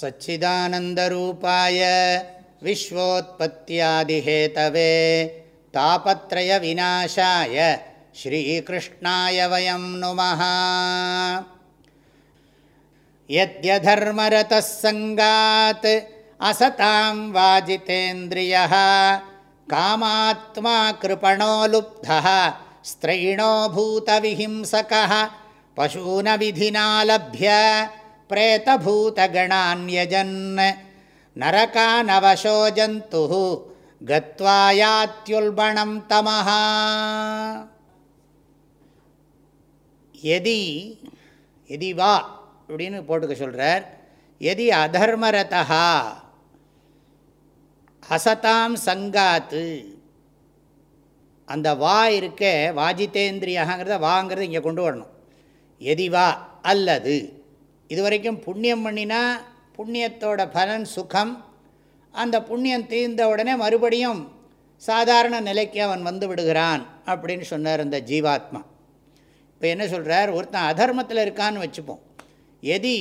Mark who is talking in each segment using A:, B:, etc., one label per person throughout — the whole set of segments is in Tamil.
A: सच्चिदानन्दरूपाय विश्वोत्पत्त्यादिहेतवे तापत्रयविनाशाय श्रीकृष्णाय वयं नुमः यद्यधर्मरतः सङ्गात् असतां वाजितेन्द्रियः कामात्मा कृपणो लुब्धः स्त्रैणो भूतविहिंसकः पशूनविधिना लभ्य प्रेतभूतगणान्यजन् नरकानवशो जन्तुः गत्वा यात्युल्बणं तमः எதி எதி வா அப்படின்னு போட்டுக்க சொல்கிறார் எதி அதர்மரதா அசதாம் சங்காத்து அந்த வா இருக்க வாஜிதேந்திரியாங்கிறத வாங்கிறத இங்கே கொண்டு வரணும் எதி வா அல்லது இதுவரைக்கும் புண்ணியம் பண்ணினா புண்ணியத்தோட பலன் சுகம். அந்த புண்ணியம் தீர்ந்த உடனே மறுபடியும் சாதாரண நிலைக்கு அவன் வந்து விடுகிறான் அப்படின்னு சொன்னார் அந்த ஜீவாத்மா. இப்போ என்ன சொல்கிறார் ஒருத்தன் அதர்மத்தில் இருக்கான்னு வச்சுப்போம். எதி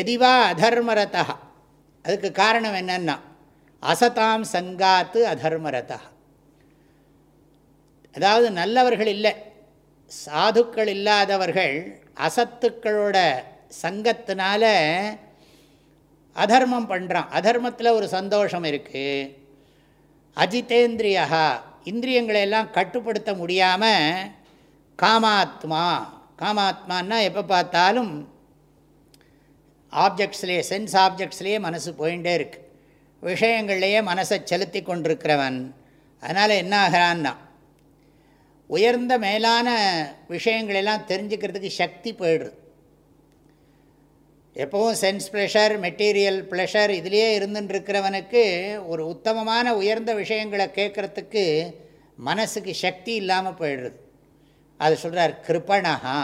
A: எதிவா அதர்மரதா. அதுக்கு காரணம் என்னன்னா அசதாம் சங்காத்து அதர்மரதா. அதாவது நல்லவர்கள் இல்லை சாதுக்கள் இல்லாதவர்கள் அசத்துக்களோட சங்கத்தினால அதர்மம் பண்ணுறான் அதர்மத்தில் ஒரு சந்தோஷம் இருக்குது அஜிதேந்திரியா இந்திரியங்களை எல்லாம் கட்டுப்படுத்த முடியாமல் காமாத்மா காமாத்மான்னா எப்போ பார்த்தாலும் ஆப்ஜெக்ட்ஸ்லேயே சென்ஸ் ஆப்ஜெக்ட்ஸ்லேயே மனசு போயிட்டே இருக்கு. விஷயங்கள்லேயே மனசை செலுத்தி கொண்டிருக்கிறவன். அதனால் என்ன ஆகிறான்னா உயர்ந்த மேலான விஷயங்களெல்லாம் தெரிஞ்சுக்கிறதுக்கு சக்தி போயிடுது. எப்போவும் சென்ஸ் ப்ளஷர் மெட்டீரியல் ப்ளஷர் இதிலேயே இருந்துட்டுருக்கிறவனுக்கு ஒரு உத்தமமான உயர்ந்த விஷயங்களை கேட்குறதுக்கு மனசுக்கு சக்தி இல்லாமல் போயிடுறது. அது சொல்கிறார் கிருப்பணகா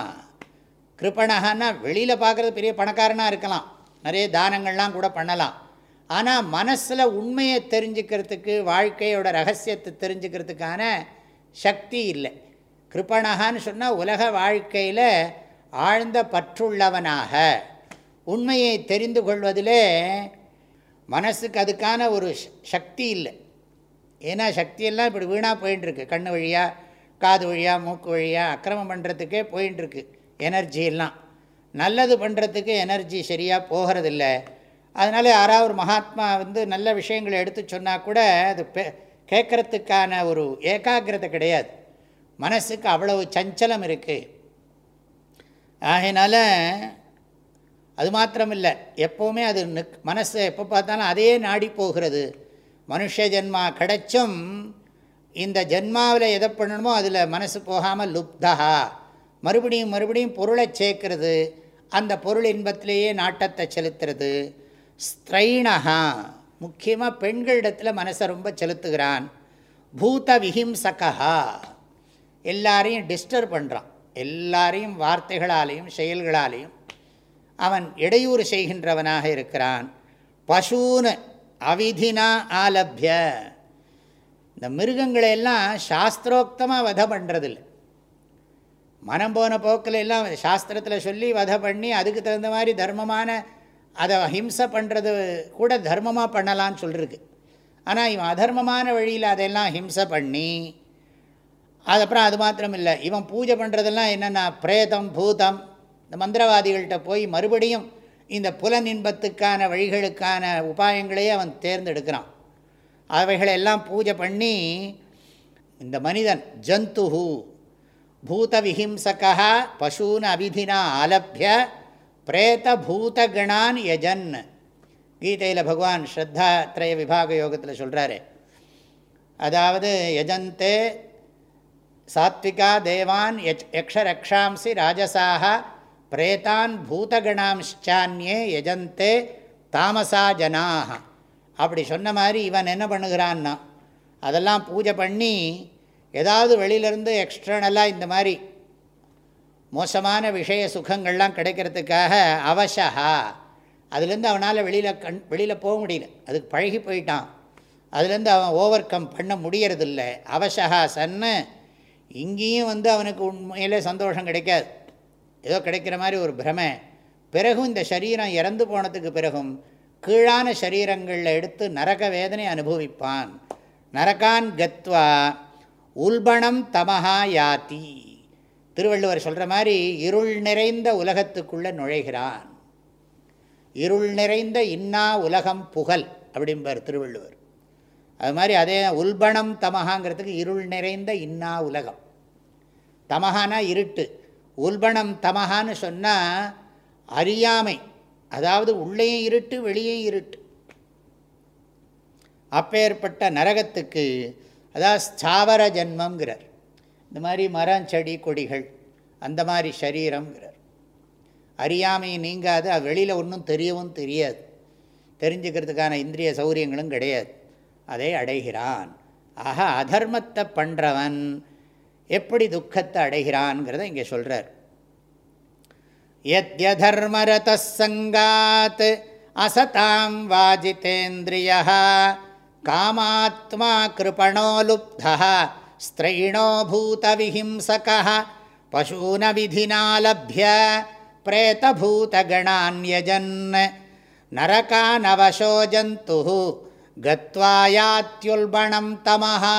A: கிருப்பணகான்னா வெளியில் பார்க்குறது பெரிய பணக்காரனாக இருக்கலாம். நிறைய தானங்கள்லாம் கூட பண்ணலாம். ஆனால் மனசில் உண்மையை தெரிஞ்சுக்கிறதுக்கு வாழ்க்கையோட ரகசியத்தை தெரிஞ்சுக்கிறதுக்கான சக்தி இல்லை. கிருப்பணகான்னு சொன்னால் உலக வாழ்க்கையில் ஆழ்ந்த பற்றுள்ளவனாக. உண்மையை தெரிந்து கொள்வதிலே மனசுக்கு அதுக்கான ஒரு சக்தி இல்லை. ஏன்னா சக்தியெல்லாம் இப்படி வீணாக போயின்ட்டுருக்கு கண் வழியாக காது வழியாக மூக்கு வழியாக அக்கிரமம் பண்ணுறதுக்கே போயின்ட்டுருக்கு எனர்ஜி எல்லாம். நல்லது பண்ணுறதுக்கு எனர்ஜி சரியாக போகிறதில்ல. அதனால் யாராவது ஒரு மகாத்மா வந்து நல்ல விஷயங்களை எடுத்து சொன்னால் கூட அது கேட்குறதுக்கான ஒரு ஏகாகிரதை கிடையாது. மனசுக்கு அவ்வளவு சஞ்சலம் இருக்குது ஆகையினால அது மாத்திரமில்லை. எப்போவுமே அது நிக் மனசு எப்போ பார்த்தாலும் அதே நாடி போகிறது. மனுஷ ஜென்மா கிடைச்சும் இந்த ஜென்மாவில் எதை பண்ணணுமோ அதில் மனசு போகாமல் லுப்தா மறுபடியும் மறுபடியும் பொருளை சேர்க்கறது. அந்த பொருள் இன்பத்திலேயே நாட்டத்தை செலுத்துறது. ஸ்திரைணகா முக்கியமாக பெண்களிடத்தில் மனசை ரொம்ப செலுத்துகிறான். பூத விஹிம்சகா எல்லாரையும் டிஸ்டர்ப் பண்ணுறான் எல்லாரையும் வார்த்தைகளாலேயும் செயல்களாலேயும் அவன் இடையூறு செய்கின்றவனாக இருக்கிறான். பசூன் அவிதினா ஆலபிய. இந்த மிருகங்களை எல்லாம் சாஸ்திரோக்தமாக வதை பண்ணுறதில்ல மனம் போன போக்கில் எல்லாம் சாஸ்திரத்தில் சொல்லி வதை பண்ணி அதுக்கு தகுந்த மாதிரி தர்மமான அதை ஹிம்சை பண்ணுறது கூட தர்மமாக பண்ணலான்னு சொல்லிருக்கு. ஆனால் இவன் அதர்மமான வழியில் அதெல்லாம் ஹிம்சை பண்ணி அதுக்கப்புறம் அது மாத்திரம் இல்லை இவன் பூஜை பண்ணுறதெல்லாம் என்னென்னா பிரேதம் பூதம் இந்த மந்திரவாதிகள்கிட்ட போய் மறுபடியும் இந்த புலன் இன்பத்துக்கான வழிகளுக்கான உபாயங்களையே அவன் தேர்ந்தெடுக்கிறான். அவைகளெல்லாம் பூஜை பண்ணி இந்த மனிதன் ஜந்துஹு பூத விஹிம்சகா பசூன் அபிதினா ஆலபிய பிரேத பூதகணான் யஜன். கீதையில் பகவான் ஸ்ரத்தா திரய விபாக யோகத்தில் சொல்கிறாரு அதாவது யஜந்தே சாத்விகா தேவான் யச் யக்ஷரக்ஷாம்சி ராஜசாக பிரேதான் பூதகணாம்ச்சான்யே எஜந்தே தாமசா ஜனாக அப்படி சொன்ன மாதிரி இவன் என்ன பண்ணுகிறான்னா அதெல்லாம் பூஜை பண்ணி ஏதாவது வெளியிலேருந்து எக்ஸ்டர்னலாக இந்த மாதிரி மோசமான விஷய சுகங்கள்லாம் கிடைக்கிறதுக்காக அவசா அதுலேருந்து அவனால் வெளியில் கண் வெளியில் போக முடியல. அதுக்கு பழகி போயிட்டான். அதுலேருந்து அவன் ஓவர் கம் பண்ண முடியறதில்ல. அவசகா சன்னு இங்கேயும் வந்து அவனுக்கு உண்மையிலே சந்தோஷம் கிடைக்காது. ஏதோ கிடைக்கிற மாதிரி ஒரு பிரமை. பிறகும் இந்த சரீரம் இறந்து போனதுக்கு பிறகும் கீழான சரீரங்களில் எடுத்து நரக வேதனை அனுபவிப்பான். நரகான் கத்வா உல்பணம் தமஹா யாத்தி திருவள்ளுவர் சொல்கிற மாதிரி இருள் நிறைந்த உலகத்துக்குள்ளே நுழைகிறான். இருள் நிறைந்த இன்னா உலகம் புகழ் அப்படிம்பார் திருவள்ளுவர். அது மாதிரி அதே உல்பணம் தமஹாங்கிறதுக்கு இருள் நிறைந்த இன்னா உலகம். தமஹானா இருட்டு. உல்பணம் தமகான்னு சொன்னால் அறியாமை. அதாவது உள்ளேயும் இருட்டு வெளியே இருட்டு. அப்பேற்பட்ட நரகத்துக்கு அதாவது ஸ்தாவர ஜென்மங்கிறார் இந்த மாதிரி மரம் செடி கொடிகள் அந்த மாதிரி சரீரம்ங்கிறார். அறியாமையை நீங்காது அது வெளியில் ஒன்றும் தெரியவும் தெரியாது. தெரிஞ்சுக்கிறதுக்கான இந்திரிய சௌரியங்களும் கிடையாது. அதை அடைகிறான். ஆக அதர்மத்தை பண்ணுறவன் எப்படி துக்கத்தை அடைகிறான்ங்கிறத இங்கே சொல்கிறார் யத்யதர்மரத சங்காத் அசதாம் வாஜிதேந்திரிய காமாத்மா கிருபணோ லுப்தா ஸ்திரைணோ பூதவிஹிம்சக பசூன விதினாலபிய பிரேதபூதகணான்யஜன் நரகானவசோ ஜந்து கத்வாயாத்யுல்பணம் தமஹா